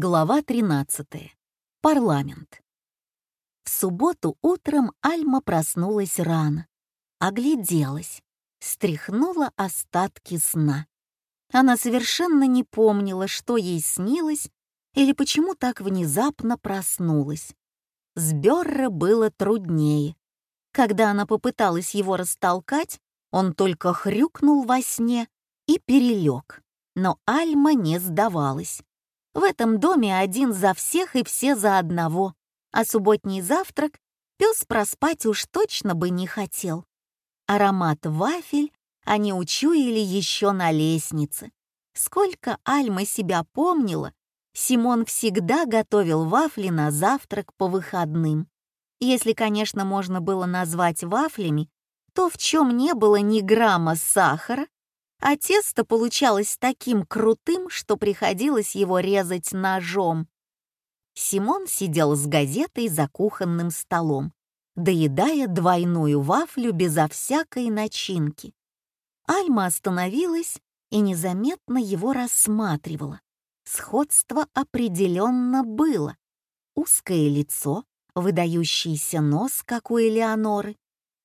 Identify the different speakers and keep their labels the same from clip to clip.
Speaker 1: Глава 13. Парламент. В субботу утром Альма проснулась рано, огляделась, стряхнула остатки сна. Она совершенно не помнила, что ей снилось или почему так внезапно проснулась. С Бёрре было труднее. Когда она попыталась его растолкать, он только хрюкнул во сне и перелег. Но Альма не сдавалась. В этом доме один за всех и все за одного, а субботний завтрак пес проспать уж точно бы не хотел. Аромат вафель они учуяли еще на лестнице. Сколько Альма себя помнила, Симон всегда готовил вафли на завтрак по выходным. Если, конечно, можно было назвать вафлями, то в чем не было ни грамма сахара, а тесто получалось таким крутым, что приходилось его резать ножом. Симон сидел с газетой за кухонным столом, доедая двойную вафлю безо всякой начинки. Альма остановилась и незаметно его рассматривала. Сходство определенно было. Узкое лицо, выдающийся нос, как у Элеоноры.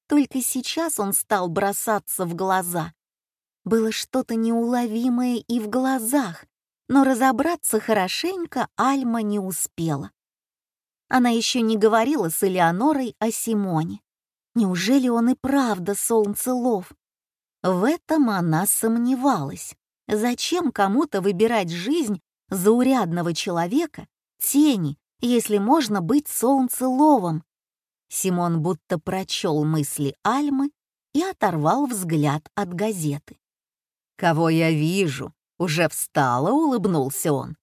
Speaker 1: Только сейчас он стал бросаться в глаза. Было что-то неуловимое и в глазах, но разобраться хорошенько Альма не успела. Она еще не говорила с Элеонорой о Симоне. Неужели он и правда солнцелов? В этом она сомневалась. Зачем кому-то выбирать жизнь заурядного человека, тени, если можно быть солнцеловом? Симон будто прочел мысли Альмы и оторвал взгляд от газеты.
Speaker 2: «Кого я вижу?» — уже встала, улыбнулся он.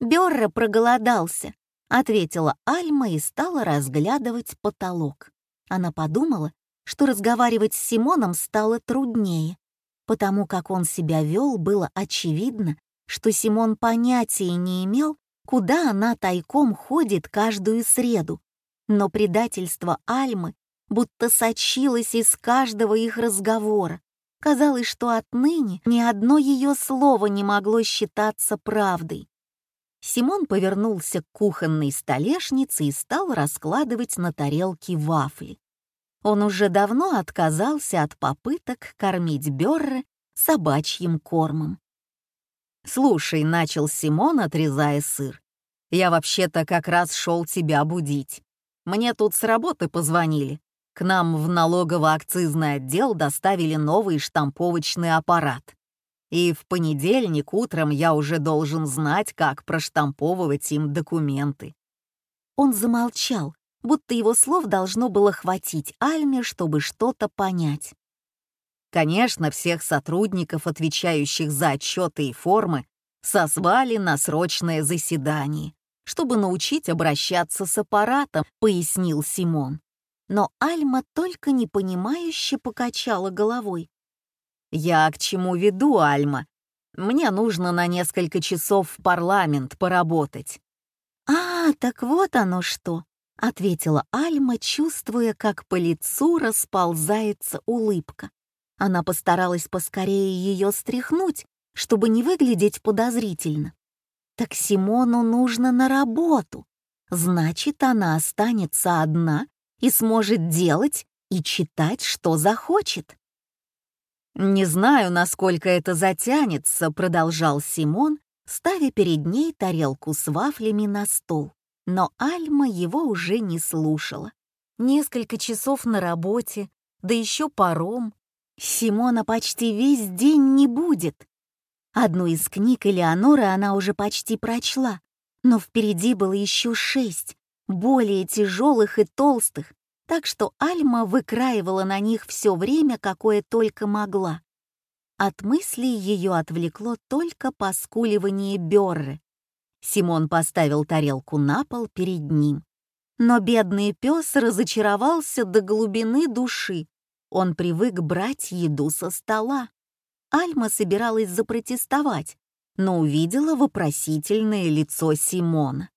Speaker 1: Бёрра проголодался, ответила Альма и стала разглядывать потолок. Она подумала, что разговаривать с Симоном стало труднее, потому как он себя вел, было очевидно, что Симон понятия не имел, куда она тайком ходит каждую среду. Но предательство Альмы будто сочилось из каждого их разговора, Казалось, что отныне ни одно ее слово не могло считаться правдой. Симон повернулся к кухонной столешнице и стал раскладывать на тарелке вафли. Он уже давно отказался от попыток кормить Бёрре собачьим кормом.
Speaker 2: «Слушай», — начал Симон, отрезая сыр, — «я вообще-то как раз шел тебя будить. Мне тут с работы позвонили. К нам в налогово-акцизный отдел доставили новый штамповочный аппарат. И в понедельник утром я уже должен знать, как проштамповывать им документы.
Speaker 1: Он замолчал, будто его слов должно было хватить Альме, чтобы что-то понять.
Speaker 2: Конечно, всех сотрудников, отвечающих за отчеты и формы, созвали на срочное заседание, чтобы научить обращаться с аппаратом, пояснил Симон но Альма только непонимающе покачала головой. «Я к чему веду, Альма? Мне нужно на несколько часов в парламент поработать».
Speaker 1: «А, так вот оно что», — ответила Альма, чувствуя, как по лицу расползается улыбка. Она постаралась поскорее ее стряхнуть, чтобы не выглядеть подозрительно. «Так Симону нужно на работу. Значит, она останется одна и сможет делать и читать, что захочет.
Speaker 2: «Не знаю, насколько это затянется», — продолжал Симон, ставя перед ней тарелку с вафлями на стол. Но Альма его уже не слушала. Несколько часов на работе, да еще паром. Симона почти весь день не будет.
Speaker 1: Одну из книг Элеоноры она уже почти прочла, но впереди было еще шесть, более тяжелых и толстых, так что Альма выкраивала на них все время, какое только могла. От мыслей ее отвлекло только поскуливание Бёрры. Симон поставил тарелку на пол перед ним. Но бедный пес разочаровался до глубины души. Он привык брать еду со стола. Альма собиралась запротестовать, но увидела вопросительное лицо Симона.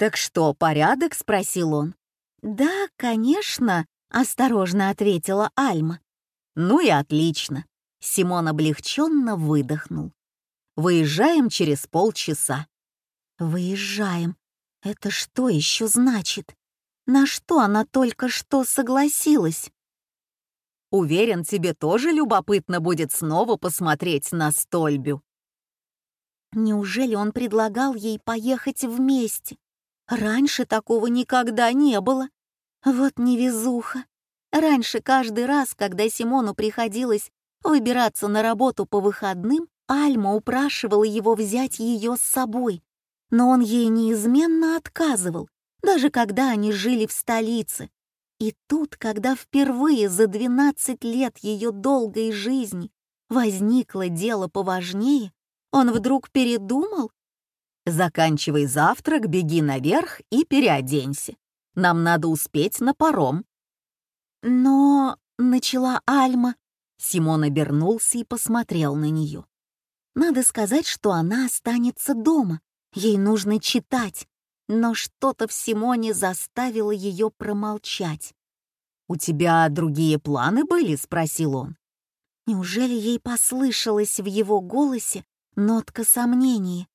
Speaker 2: «Так что, порядок?» — спросил он.
Speaker 1: «Да, конечно», — осторожно ответила Альма.
Speaker 2: «Ну и отлично». Симон облегченно выдохнул. «Выезжаем через полчаса».
Speaker 1: «Выезжаем. Это что еще значит? На что она только что согласилась?»
Speaker 2: «Уверен, тебе тоже любопытно будет снова посмотреть на стольбю».
Speaker 1: Неужели он предлагал ей поехать вместе? Раньше такого никогда не было. Вот невезуха. Раньше каждый раз, когда Симону приходилось выбираться на работу по выходным, Альма упрашивала его взять ее с собой, но он ей неизменно отказывал, даже когда они жили в столице. И тут, когда впервые за 12 лет ее долгой жизни возникло дело поважнее, он вдруг передумал?
Speaker 2: «Заканчивай завтрак, беги наверх и переоденься. Нам надо успеть на паром».
Speaker 1: «Но...» — начала Альма.
Speaker 2: Симон обернулся и посмотрел на нее.
Speaker 1: «Надо сказать, что она останется дома. Ей нужно читать. Но что-то в Симоне заставило ее промолчать.
Speaker 2: «У тебя другие планы были?» — спросил он.
Speaker 1: Неужели ей послышалось в его голосе нотка сомнения?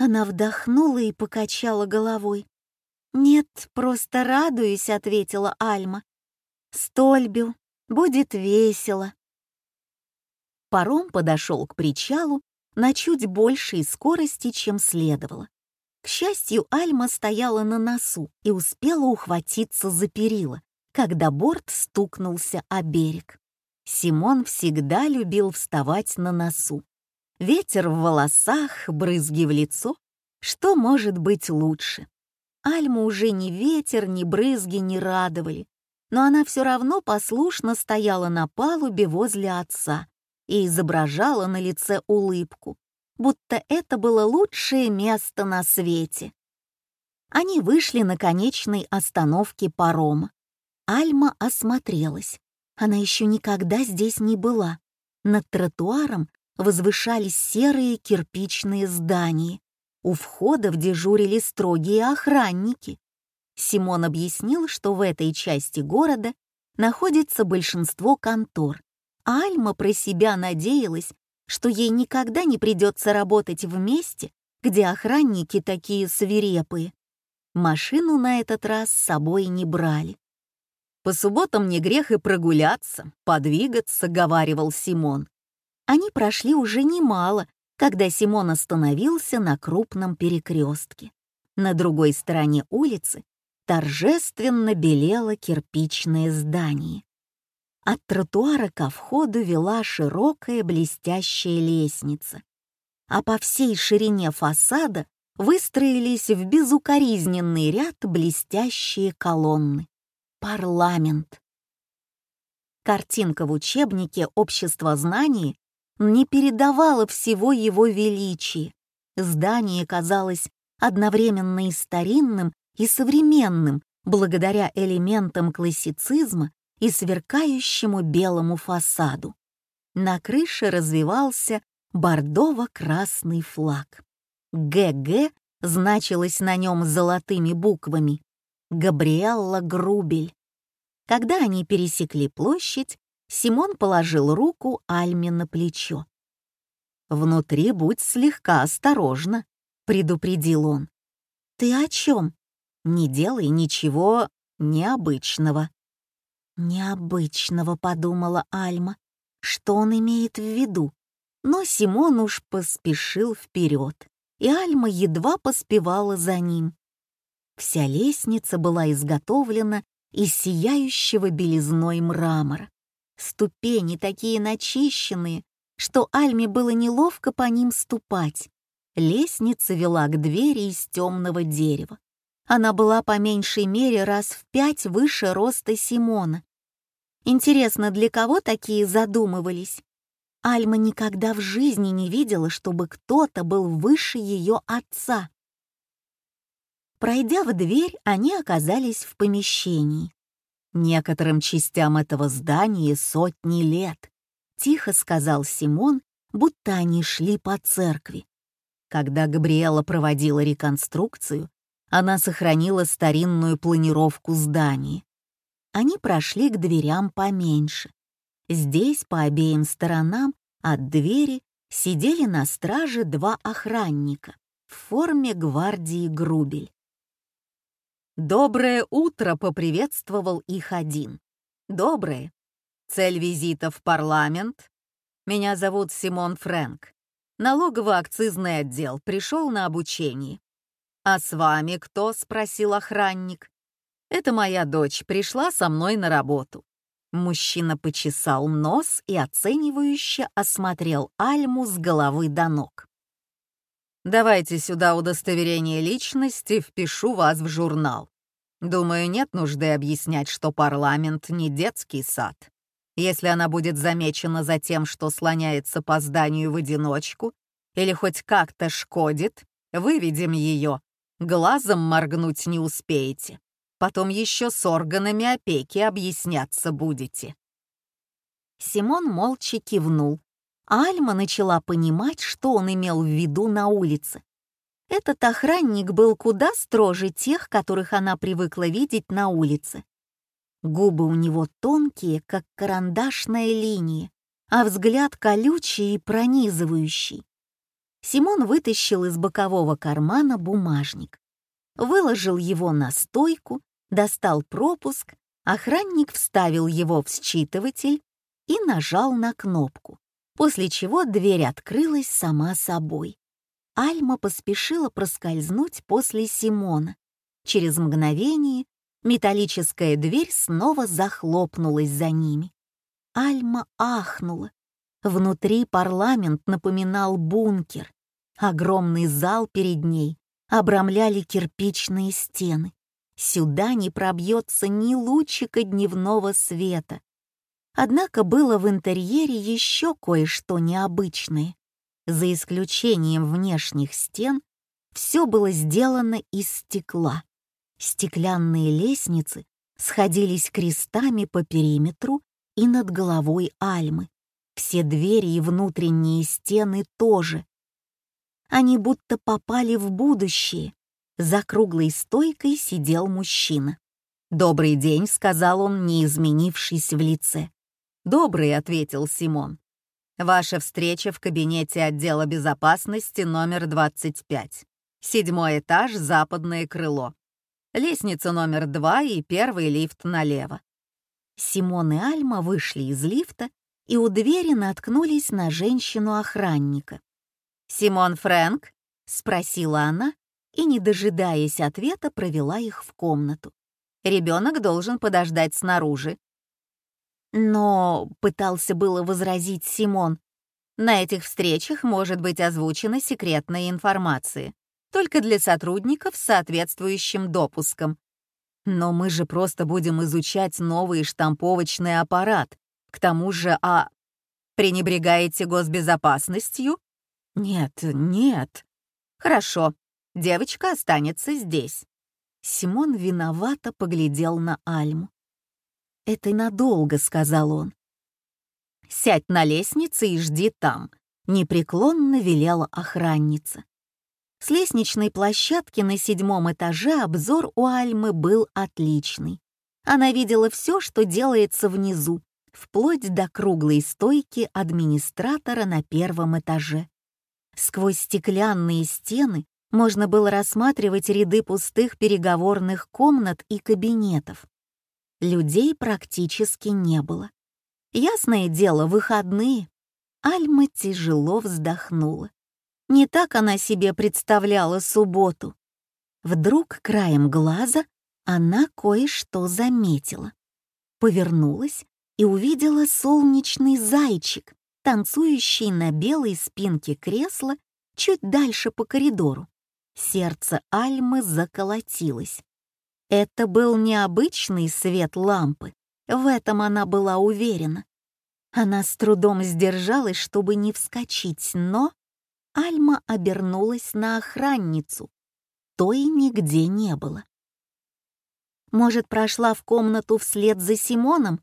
Speaker 1: Она вдохнула и покачала головой. «Нет, просто радуюсь», — ответила Альма. «Стольбю, будет весело».
Speaker 2: Паром подошел к причалу на чуть большей скорости, чем следовало. К счастью, Альма стояла на носу и успела ухватиться за перила, когда борт стукнулся о берег. Симон всегда любил вставать на носу. Ветер в волосах, брызги в лицо. Что может быть лучше? Альму уже ни ветер, ни брызги не радовали, но она все равно послушно стояла на палубе возле отца и изображала на лице улыбку, будто это было лучшее место на свете. Они вышли на конечной остановке парома. Альма осмотрелась. Она еще никогда здесь не была. Над тротуаром возвышались серые кирпичные здания. У входа дежурили строгие охранники. Симон объяснил, что в этой части города находится большинство контор, Альма про себя надеялась, что ей никогда не придется работать в месте, где охранники такие свирепые. Машину на этот раз с собой не брали. «По субботам не грех и прогуляться, подвигаться», — говаривал Симон. Они прошли уже немало, когда Симон остановился на крупном перекрестке. На другой стороне улицы торжественно белело кирпичное здание. От тротуара ко входу вела широкая блестящая лестница, а по всей ширине фасада выстроились в безукоризненный ряд блестящие колонны. Парламент. Картинка в учебнике «Общество знаний» не передавала всего его величия. Здание казалось одновременно и старинным, и современным, благодаря элементам классицизма и сверкающему белому фасаду. На крыше развивался бордово-красный флаг. ГГ значилось на нем золотыми буквами. Габриэлла Грубель. Когда они пересекли площадь, Симон положил руку Альме на плечо. «Внутри будь слегка осторожна», — предупредил он. «Ты о чем? Не делай ничего необычного». «Необычного», — подумала Альма. Что он имеет в виду? Но Симон уж поспешил вперед, и Альма едва поспевала за ним. Вся лестница была изготовлена из сияющего белизной мрамора. Ступени такие начищенные, что Альме было неловко по ним ступать. Лестница вела к двери из темного дерева. Она была по меньшей мере раз в пять выше роста Симона. Интересно, для кого такие задумывались? Альма никогда в жизни не видела, чтобы кто-то был выше ее отца. Пройдя в дверь, они оказались в помещении. Некоторым частям этого здания сотни лет, тихо сказал Симон, будто они шли по церкви. Когда Габриэла проводила реконструкцию, она сохранила старинную планировку здания. Они прошли к дверям поменьше. Здесь по обеим сторонам от двери сидели на страже два охранника.
Speaker 1: в форме гвардии Грубель.
Speaker 2: «Доброе утро!» — поприветствовал их один. «Доброе. Цель визита в парламент. Меня зовут Симон Фрэнк. Налогово-акцизный отдел. Пришел на обучение. «А с вами кто?» — спросил охранник. «Это моя дочь. Пришла со мной на работу». Мужчина почесал нос и оценивающе осмотрел Альму с головы до ног. «Давайте сюда удостоверение личности, впишу вас в журнал. Думаю, нет нужды объяснять, что парламент не детский сад. Если она будет замечена за тем, что слоняется по зданию в одиночку или хоть как-то шкодит, выведем ее. Глазом моргнуть не успеете. Потом еще с органами опеки объясняться будете».
Speaker 1: Симон молча кивнул, Альма начала понимать, что он имел в виду на улице. Этот охранник был куда строже тех, которых она привыкла видеть на улице. Губы у него тонкие, как карандашная линия, а взгляд колючий и пронизывающий. Симон вытащил из бокового кармана бумажник. Выложил его на стойку, достал пропуск, охранник вставил его в считыватель и нажал на кнопку после чего дверь открылась сама собой. Альма поспешила проскользнуть после Симона. Через мгновение металлическая дверь снова захлопнулась за ними. Альма ахнула. Внутри парламент напоминал бункер. Огромный зал перед ней обрамляли кирпичные стены. Сюда не пробьется ни лучика дневного света. Однако было в интерьере еще кое-что необычное. За исключением внешних стен, все было сделано из стекла. Стеклянные лестницы сходились крестами по периметру и над головой Альмы. Все двери и внутренние стены тоже. Они будто попали в будущее. За круглой стойкой сидел мужчина. «Добрый день», — сказал он, не изменившись в лице. «Добрый», — ответил Симон. «Ваша встреча в кабинете отдела безопасности номер 25. Седьмой этаж, западное крыло. Лестница номер два и первый лифт налево». Симон и Альма вышли из лифта и у двери наткнулись на женщину-охранника. «Симон Фрэнк?» — спросила она и, не дожидаясь ответа, провела их в комнату. «Ребенок должен подождать снаружи. Но, пытался было возразить Симон, на этих встречах может быть озвучена секретная информация, только для сотрудников с соответствующим допуском. Но мы же просто будем изучать новый штамповочный аппарат. К тому же, а... Пренебрегаете госбезопасностью? Нет, нет. Хорошо, девочка останется здесь. Симон виновато поглядел на Альму. «Это надолго», — сказал он. «Сядь на лестнице и жди там», — непреклонно велела охранница. С лестничной площадки на седьмом этаже обзор у Альмы был отличный. Она видела все, что делается внизу, вплоть до круглой стойки администратора на первом этаже. Сквозь стеклянные стены можно было рассматривать ряды пустых переговорных комнат и кабинетов. Людей практически не было. Ясное дело, выходные. Альма тяжело вздохнула. Не так она себе представляла субботу. Вдруг краем глаза она кое-что заметила. Повернулась и увидела солнечный зайчик, танцующий на белой спинке кресла чуть дальше по коридору. Сердце Альмы заколотилось. Это был необычный свет лампы, в этом она была уверена. Она с трудом сдержалась, чтобы не вскочить, но Альма обернулась на охранницу. Той нигде не было. Может, прошла в комнату вслед за Симоном?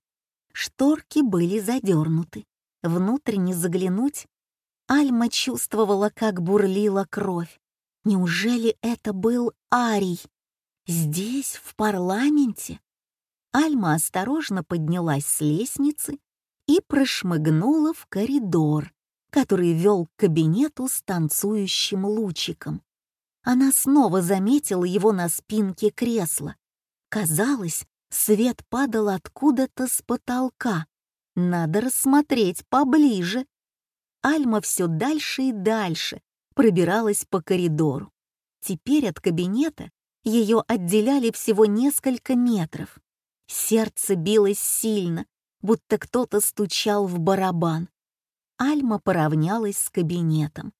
Speaker 1: Шторки были задернуты. Внутрь не заглянуть. Альма чувствовала, как бурлила кровь. Неужели это был Арий? Здесь, в парламенте? Альма осторожно поднялась с лестницы и прошмыгнула в коридор, который вел к кабинету с танцующим лучиком. Она снова заметила его на спинке кресла. Казалось, свет падал откуда-то с потолка. Надо рассмотреть поближе. Альма все дальше и дальше пробиралась по коридору. Теперь от кабинета ее отделяли всего несколько метров. Сердце билось сильно, будто кто-то стучал в барабан. Альма поравнялась с кабинетом.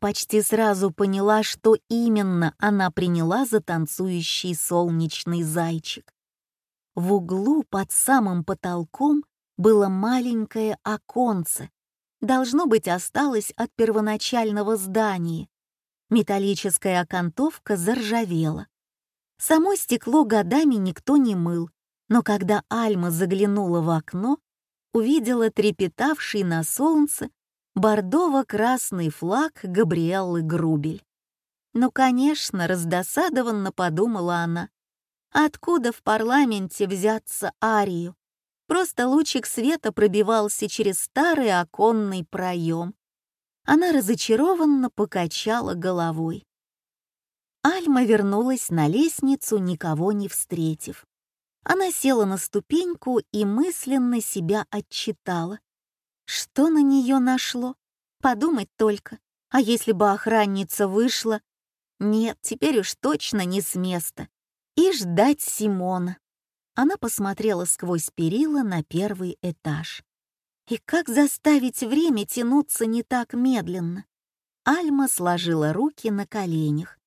Speaker 1: Почти сразу поняла, что именно она приняла за танцующий солнечный зайчик. В углу под самым потолком было маленькое оконце. Должно быть, осталось от первоначального здания. Металлическая окантовка заржавела. Само стекло годами никто не мыл, но когда Альма заглянула в окно, увидела трепетавший на солнце бордово-красный флаг Габриэллы Грубель. Ну, конечно, раздосадованно подумала она. Откуда в парламенте взяться Арию? Просто лучик света пробивался через старый оконный проем. Она разочарованно покачала головой. Альма вернулась на лестницу, никого не встретив. Она села на ступеньку и мысленно себя отчитала. Что на нее нашло? Подумать только. А если бы охранница вышла? Нет, теперь уж точно не с места. И ждать Симона. Она посмотрела сквозь перила на первый этаж. И как заставить время тянуться не так медленно? Альма сложила руки на коленях,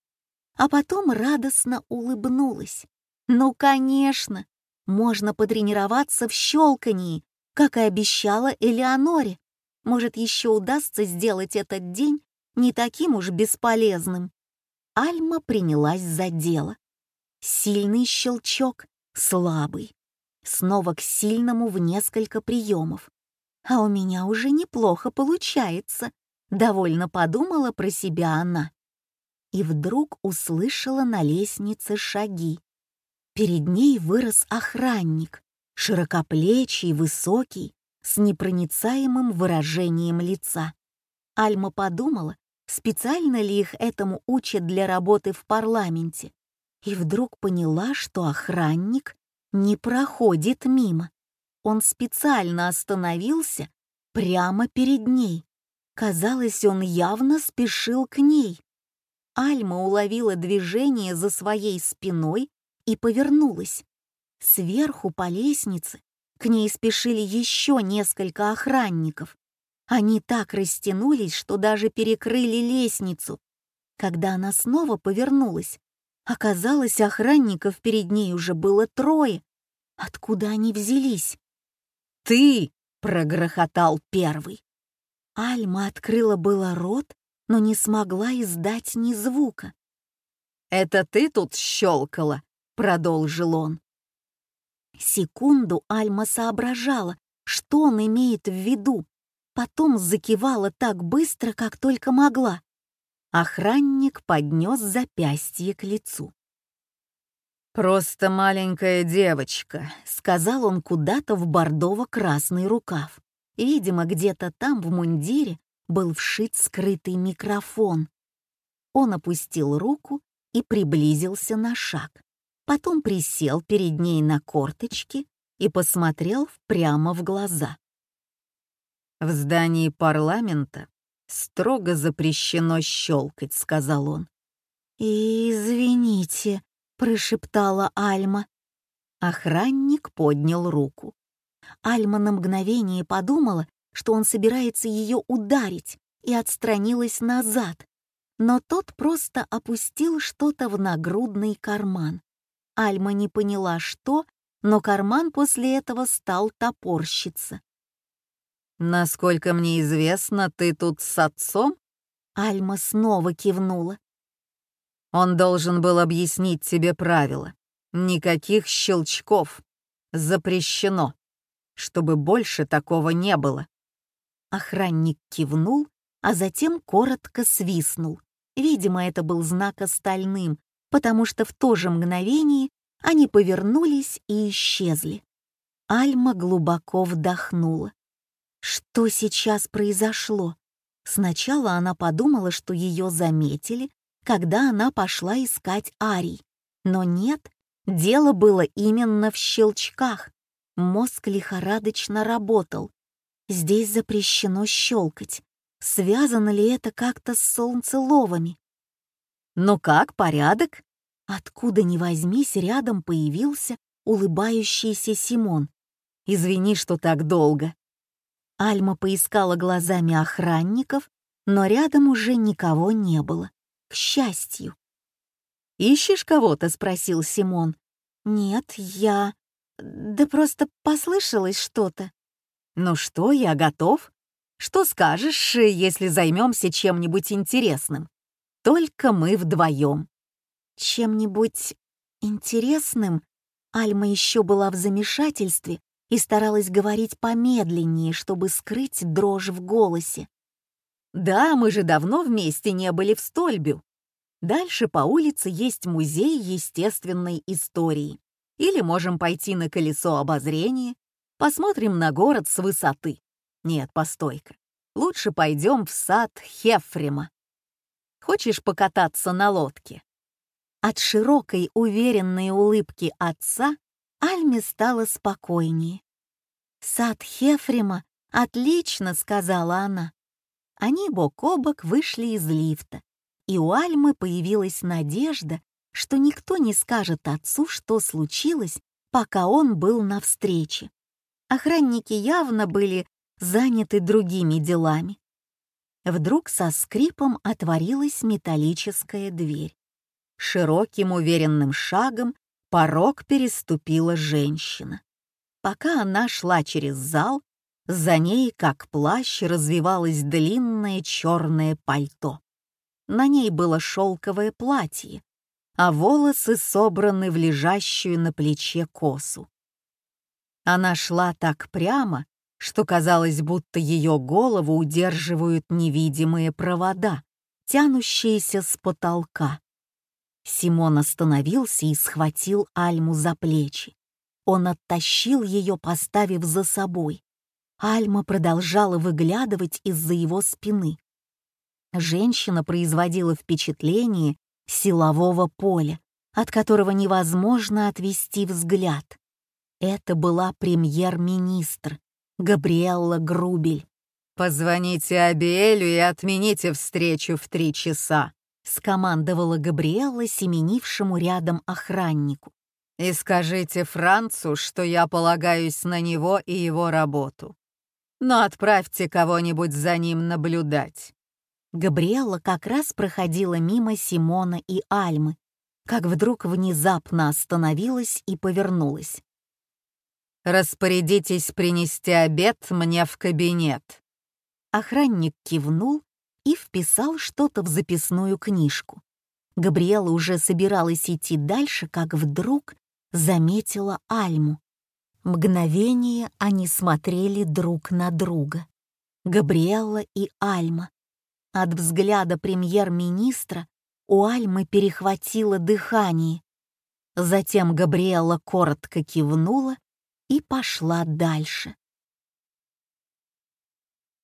Speaker 1: а потом радостно улыбнулась. Ну, конечно, можно потренироваться в щелкании, как и обещала Элеоноре. Может, еще удастся сделать этот день не таким уж бесполезным. Альма принялась за дело. Сильный щелчок, слабый. Снова к сильному в несколько приемов. А у меня уже неплохо получается, довольно подумала про себя она. И вдруг услышала на лестнице шаги. Перед ней вырос охранник, широкоплечий, высокий, с непроницаемым выражением лица. Альма подумала, специально ли их этому учат для работы в парламенте, и вдруг поняла, что охранник не проходит мимо. Он специально остановился прямо перед ней. Казалось, он явно спешил к ней. Альма уловила движение за своей спиной и повернулась. Сверху по лестнице к ней спешили еще несколько охранников. Они так растянулись, что даже перекрыли лестницу. Когда она снова повернулась, оказалось, охранников перед ней уже было трое. Откуда они взялись? «Ты!» — прогрохотал первый. Альма открыла было рот, но не смогла издать ни звука. «Это ты тут щелкала?» продолжил он. Секунду Альма соображала, что он имеет в виду, потом закивала так быстро, как только могла. Охранник поднес запястье к лицу. «Просто маленькая девочка», — сказал он куда-то в бордово-красный рукав. Видимо, где-то там в мундире был вшит скрытый микрофон. Он опустил руку и приблизился на шаг потом присел перед ней на корточки и посмотрел прямо в глаза. «В здании парламента строго запрещено щелкать», — сказал он. «Извините», — прошептала Альма. Охранник поднял руку. Альма на мгновение подумала, что он собирается ее ударить, и отстранилась назад. Но тот просто опустил что-то в нагрудный карман. Альма не поняла, что, но карман после этого стал топорщиться. «Насколько мне известно, ты тут с отцом?» Альма снова кивнула. «Он должен был объяснить тебе правила. Никаких щелчков. Запрещено. Чтобы больше такого не было». Охранник кивнул, а затем коротко свистнул. Видимо, это был знак остальным, потому что в то же мгновение они повернулись и исчезли. Альма глубоко вдохнула. Что сейчас произошло? Сначала она подумала, что ее заметили, когда она пошла искать Арий. Но нет, дело было именно в щелчках. Мозг лихорадочно работал. Здесь запрещено щелкать. Связано ли это как-то с солнцеловами? «Ну как, порядок?» Откуда ни возьмись, рядом появился улыбающийся Симон. «Извини, что так долго». Альма поискала глазами охранников, но рядом уже никого не было. К счастью. «Ищешь кого-то?» — спросил Симон. «Нет, я... Да просто послышалось что-то». «Ну что, я готов. Что скажешь, если займемся чем-нибудь интересным? Только мы вдвоем». «Чем-нибудь интересным?» Альма еще была в замешательстве и старалась говорить помедленнее, чтобы скрыть дрожь в голосе. «Да, мы же давно вместе не были в Стольбю. Дальше по улице есть музей естественной истории. Или можем пойти на колесо обозрения, посмотрим на город с высоты. Нет, постой-ка. Лучше пойдем в сад Хефрема. Хочешь покататься на лодке?» От широкой, уверенной улыбки отца Альме стало спокойнее. «Сад Хефрема отлично», — сказала она. Они бок о бок вышли из лифта, и у Альмы появилась надежда, что никто не скажет отцу, что случилось, пока он был на встрече. Охранники явно были заняты другими делами. Вдруг со скрипом отворилась металлическая дверь. Широким уверенным шагом порог переступила женщина. Пока она шла через зал, за ней, как плащ, развивалось длинное черное пальто. На ней было шелковое платье, а волосы собраны в лежащую на плече косу. Она шла так прямо, что казалось, будто ее голову удерживают невидимые провода, тянущиеся с потолка. Симон остановился и схватил Альму за плечи. Он оттащил ее, поставив за собой. Альма продолжала выглядывать из-за его спины. Женщина производила впечатление силового поля, от которого невозможно отвести взгляд. Это была премьер-министр Габриэлла Грубель.
Speaker 2: «Позвоните Абиэлю и отмените встречу в три часа», — скомандовала Габриэлла семенившему рядом охраннику. «И скажите Францу, что я полагаюсь на него и его работу. Но отправьте кого-нибудь за ним наблюдать».
Speaker 1: Габриэлла как раз проходила мимо Симона и Альмы, как вдруг внезапно остановилась и повернулась.
Speaker 2: «Распорядитесь принести обед мне в кабинет».
Speaker 1: Охранник кивнул и вписал что-то в записную книжку. Габриэла уже собиралась идти дальше, как вдруг заметила Альму. Мгновение они смотрели друг на друга. Габриэлла и Альма. От взгляда премьер-министра у Альмы перехватило дыхание. Затем Габриэлла коротко кивнула и пошла дальше.